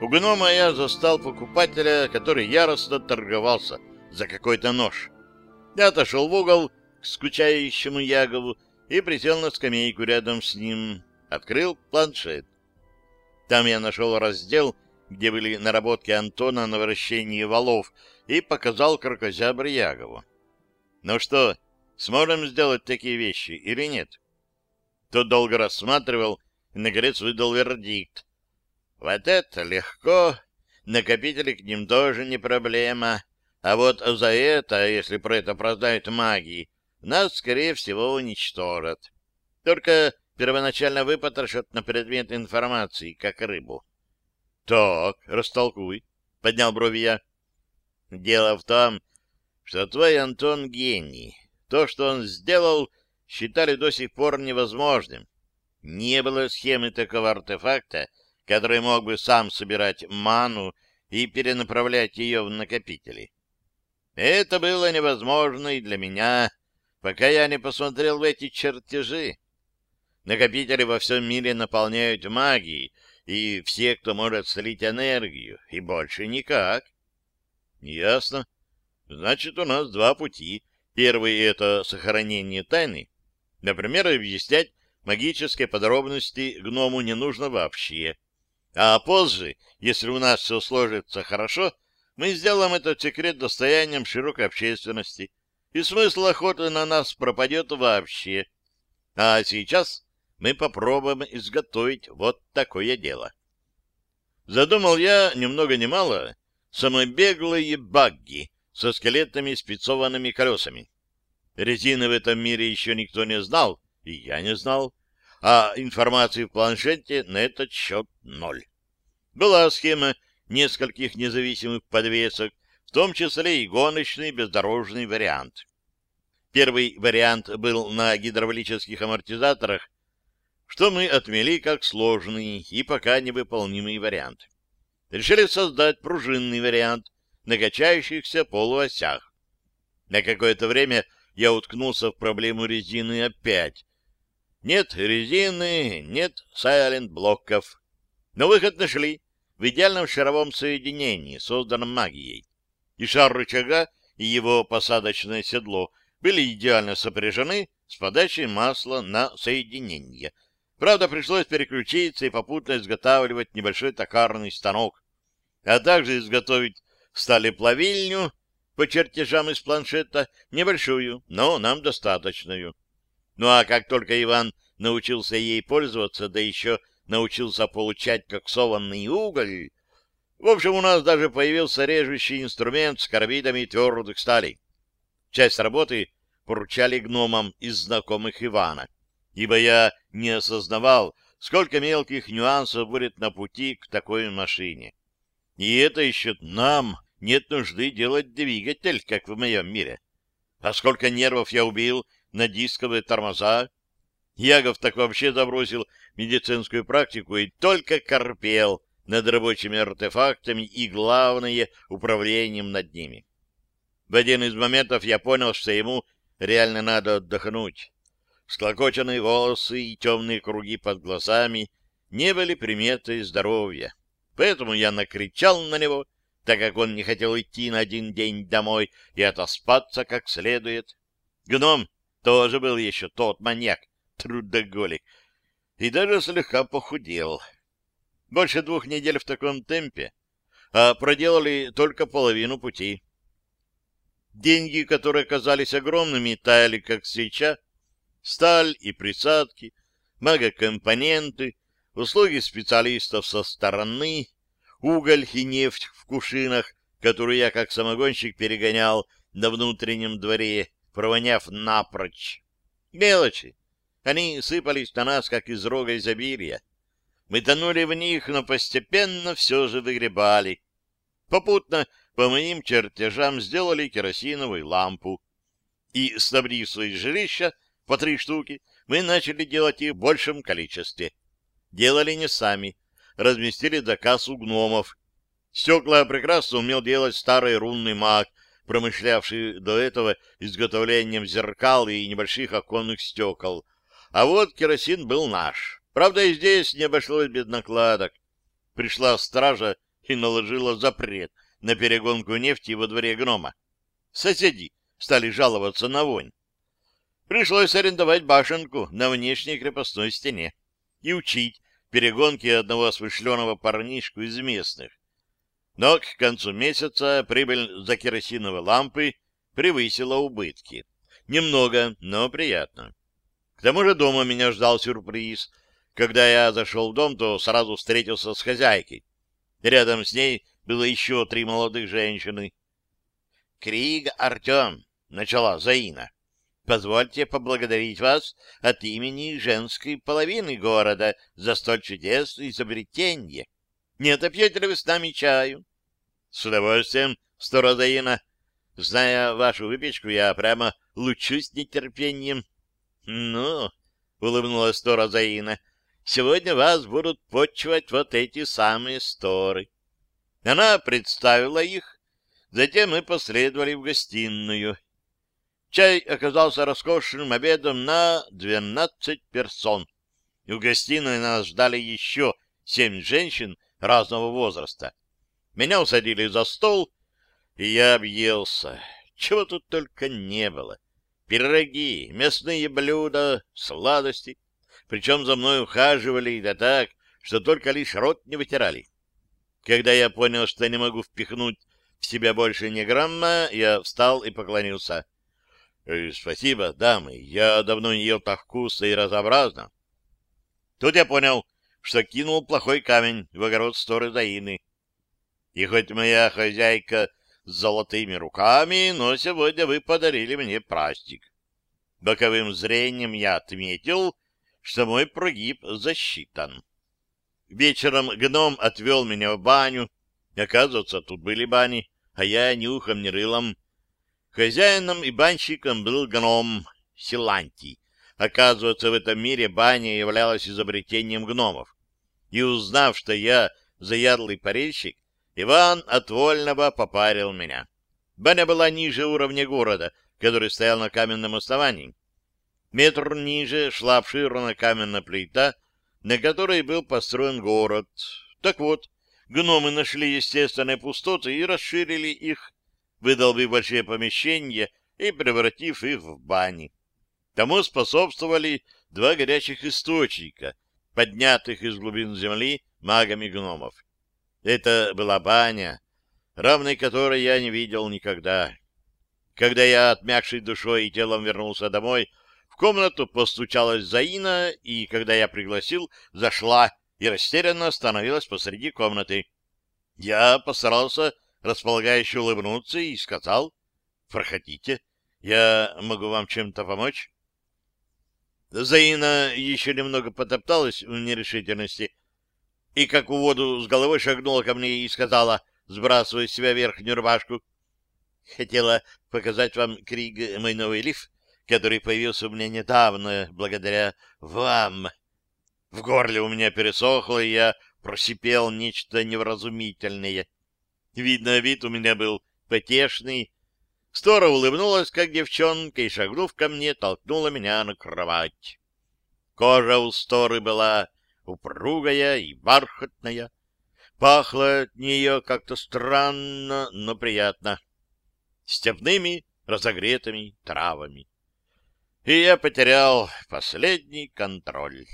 У гнома я застал покупателя, который яростно торговался за какой-то нож. Я отошел в угол к скучающему Ягову и присел на скамейку рядом с ним. Открыл планшет. Там я нашел раздел, где были наработки Антона на вращении валов, и показал крокозябр Ягову. Ну что, сможем сделать такие вещи или нет? Тот долго рассматривал и, наконец, выдал вердикт. Вот это легко, накопители к ним тоже не проблема. А вот за это, если про это прознают магии, нас, скорее всего, уничтожат. Только первоначально выпотрошат на предмет информации, как рыбу. — Так, растолкуй, — поднял брови я. — Дело в том, что твой Антон гений. То, что он сделал, считали до сих пор невозможным. Не было схемы такого артефакта, который мог бы сам собирать ману и перенаправлять ее в накопители. Это было невозможно и для меня, пока я не посмотрел в эти чертежи. Накопители во всем мире наполняют магией, и все, кто может слить энергию, и больше никак. Ясно. Значит, у нас два пути. Первый — это сохранение тайны. Например, объяснять магические подробности гному не нужно вообще. А позже, если у нас все сложится хорошо, мы сделаем этот секрет достоянием широкой общественности, и смысл охоты на нас пропадет вообще. А сейчас мы попробуем изготовить вот такое дело. Задумал я ни много ни мало самобеглые багги со скелетными спецованными колесами. Резины в этом мире еще никто не знал, и я не знал, а информации в планшете на этот счет ноль. Была схема нескольких независимых подвесок, в том числе и гоночный бездорожный вариант. Первый вариант был на гидравлических амортизаторах, что мы отмели как сложный и пока невыполнимый вариант. Решили создать пружинный вариант на качающихся полуосях. На какое-то время я уткнулся в проблему резины опять. Нет резины, нет сайлент-блоков. Но выход нашли в идеальном шаровом соединении, созданном магией. И шар рычага, и его посадочное седло были идеально сопряжены с подачей масла на соединение — Правда, пришлось переключиться и попутно изготавливать небольшой токарный станок, а также изготовить сталеплавильню по чертежам из планшета, небольшую, но нам достаточную. Ну а как только Иван научился ей пользоваться, да еще научился получать коксованный уголь, в общем, у нас даже появился режущий инструмент с карбидами твердых сталей. Часть работы поручали гномам из знакомых Ивана ибо я не осознавал, сколько мелких нюансов будет на пути к такой машине. И это еще нам нет нужды делать двигатель, как в моем мире. А сколько нервов я убил на дисковые тормоза? Ягов так вообще забросил медицинскую практику и только корпел над рабочими артефактами и, главное, управлением над ними. В один из моментов я понял, что ему реально надо отдохнуть. Склокоченные волосы и темные круги под глазами не были приметой здоровья. Поэтому я накричал на него, так как он не хотел идти на один день домой и отоспаться как следует. Гном тоже был еще тот маньяк, трудоголик, и даже слегка похудел. Больше двух недель в таком темпе, а проделали только половину пути. Деньги, которые казались огромными, таяли как свеча, сталь и присадки, магокомпоненты, услуги специалистов со стороны, уголь и нефть в кувшинах, которую я как самогонщик перегонял на внутреннем дворе, провоняв напрочь. Мелочи. Они сыпались на нас, как из рога изобилия. Мы тонули в них, но постепенно все же выгребали. Попутно по моим чертежам сделали керосиновую лампу. И, снабдив свои жилища по три штуки, мы начали делать их в большем количестве. Делали не сами, разместили заказ у гномов. Стекла прекрасно умел делать старый рунный маг, промышлявший до этого изготовлением зеркал и небольших оконных стекол. А вот керосин был наш. Правда, и здесь не обошлось без накладок. Пришла стража и наложила запрет на перегонку нефти во дворе гнома. Соседи стали жаловаться на вонь. Пришлось арендовать башенку на внешней крепостной стене и учить перегонки одного смышленого парнишку из местных. Но к концу месяца прибыль за керосиновые лампы превысила убытки. Немного, но приятно. К тому же дома меня ждал сюрприз. Когда я зашел в дом, то сразу встретился с хозяйкой. Рядом с ней было еще три молодых женщины. — Криг Артем, — начала Заина, — позвольте поблагодарить вас от имени женской половины города за столь чудесное изобретение. Не отопьете ли вы с нами чаю? — С удовольствием, стора Заина. Зная вашу выпечку, я прямо лучусь нетерпением. — Ну, — улыбнулась стора Заина, — сегодня вас будут почивать вот эти самые сторы. Она представила их, затем мы последовали в гостиную. Чай оказался роскошным обедом на двенадцать персон. В гостиной нас ждали еще семь женщин разного возраста. Меня усадили за стол, и я объелся. Чего тут только не было. Пироги, мясные блюда, сладости. Причем за мной ухаживали, да так, что только лишь рот не вытирали. Когда я понял, что не могу впихнуть в себя больше ни грамма, я встал и поклонился. «Э, — Спасибо, дамы, я давно не ел так вкусно и разнообразно. Тут я понял, что кинул плохой камень в огород сторы Заины. И хоть моя хозяйка с золотыми руками, но сегодня вы подарили мне праздник. Боковым зрением я отметил, что мой прогиб засчитан. Вечером гном отвел меня в баню. Оказывается, тут были бани, а я ни ухом, ни рылом. Хозяином и банщиком был гном Силантий. Оказывается, в этом мире баня являлась изобретением гномов. И узнав, что я заядлый парильщик, Иван от вольного попарил меня. Баня была ниже уровня города, который стоял на каменном основании. Метр ниже шла обширная каменная плита — на которой был построен город. Так вот, гномы нашли естественные пустоты и расширили их, выдолбив большие помещения и превратив их в бани. Тому способствовали два горячих источника, поднятых из глубин земли магами гномов. Это была баня, равной которой я не видел никогда. Когда я, отмякший душой и телом, вернулся домой, комнату постучалась Заина, и, когда я пригласил, зашла и растерянно остановилась посреди комнаты. Я постарался располагающе улыбнуться и сказал, «Проходите, я могу вам чем-то помочь?» Заина еще немного потопталась в нерешительности и, как в воду с головой, шагнула ко мне и сказала, сбрасывая с себя верхнюю рубашку, «Хотела показать вам, Криг, мой новый лиф, который появился у меня недавно, благодаря вам. В горле у меня пересохло, и я просипел нечто невразумительное. Видно, вид у меня был потешный. Стора улыбнулась, как девчонка, и, шагнув ко мне, толкнула меня на кровать. Кожа у Сторы была упругая и бархатная. Пахло от нее как-то странно, но приятно. Степными разогретыми травами и я потерял последний контроль.